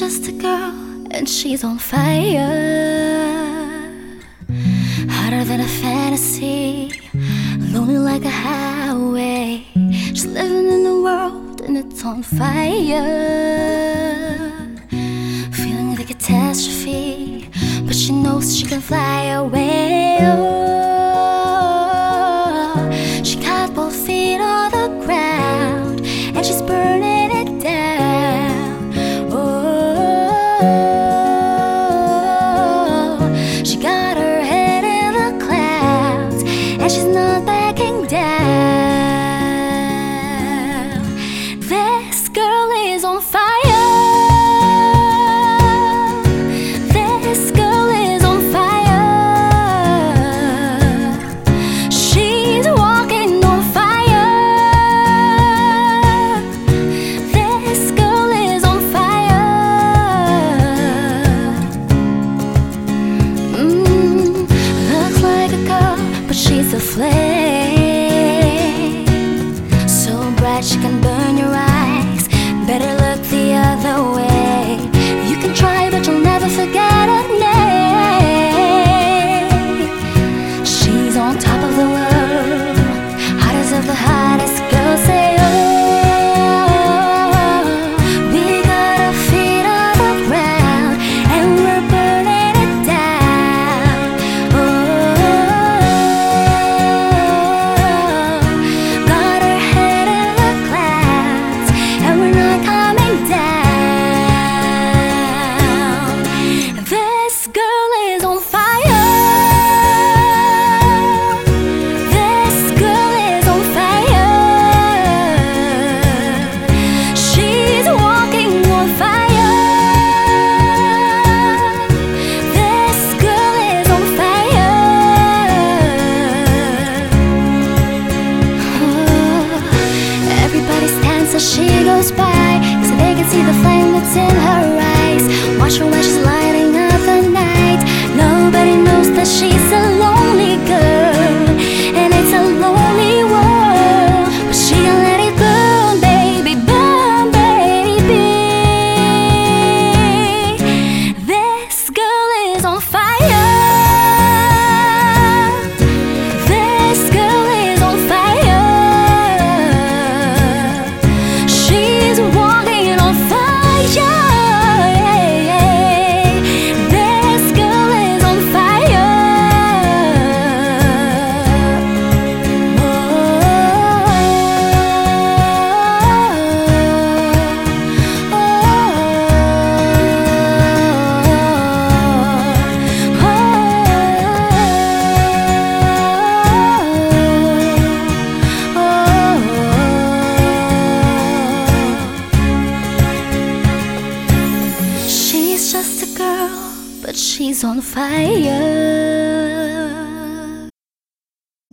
girl and she's on fire. Hotter than a fantasy, lonely like a highway. She's living in the world and it's on fire. Clouds and a flame. So bright she can burn your eyes. Better look the other way. You can try, but you'll never forget her name. She's on top of the world, hottest of the hottest girls. Say, oh, as she goes by, so they can see the flame that's in her eyes. Watch her when she's lighting up the night. Nobody knows that she's But she's on fire.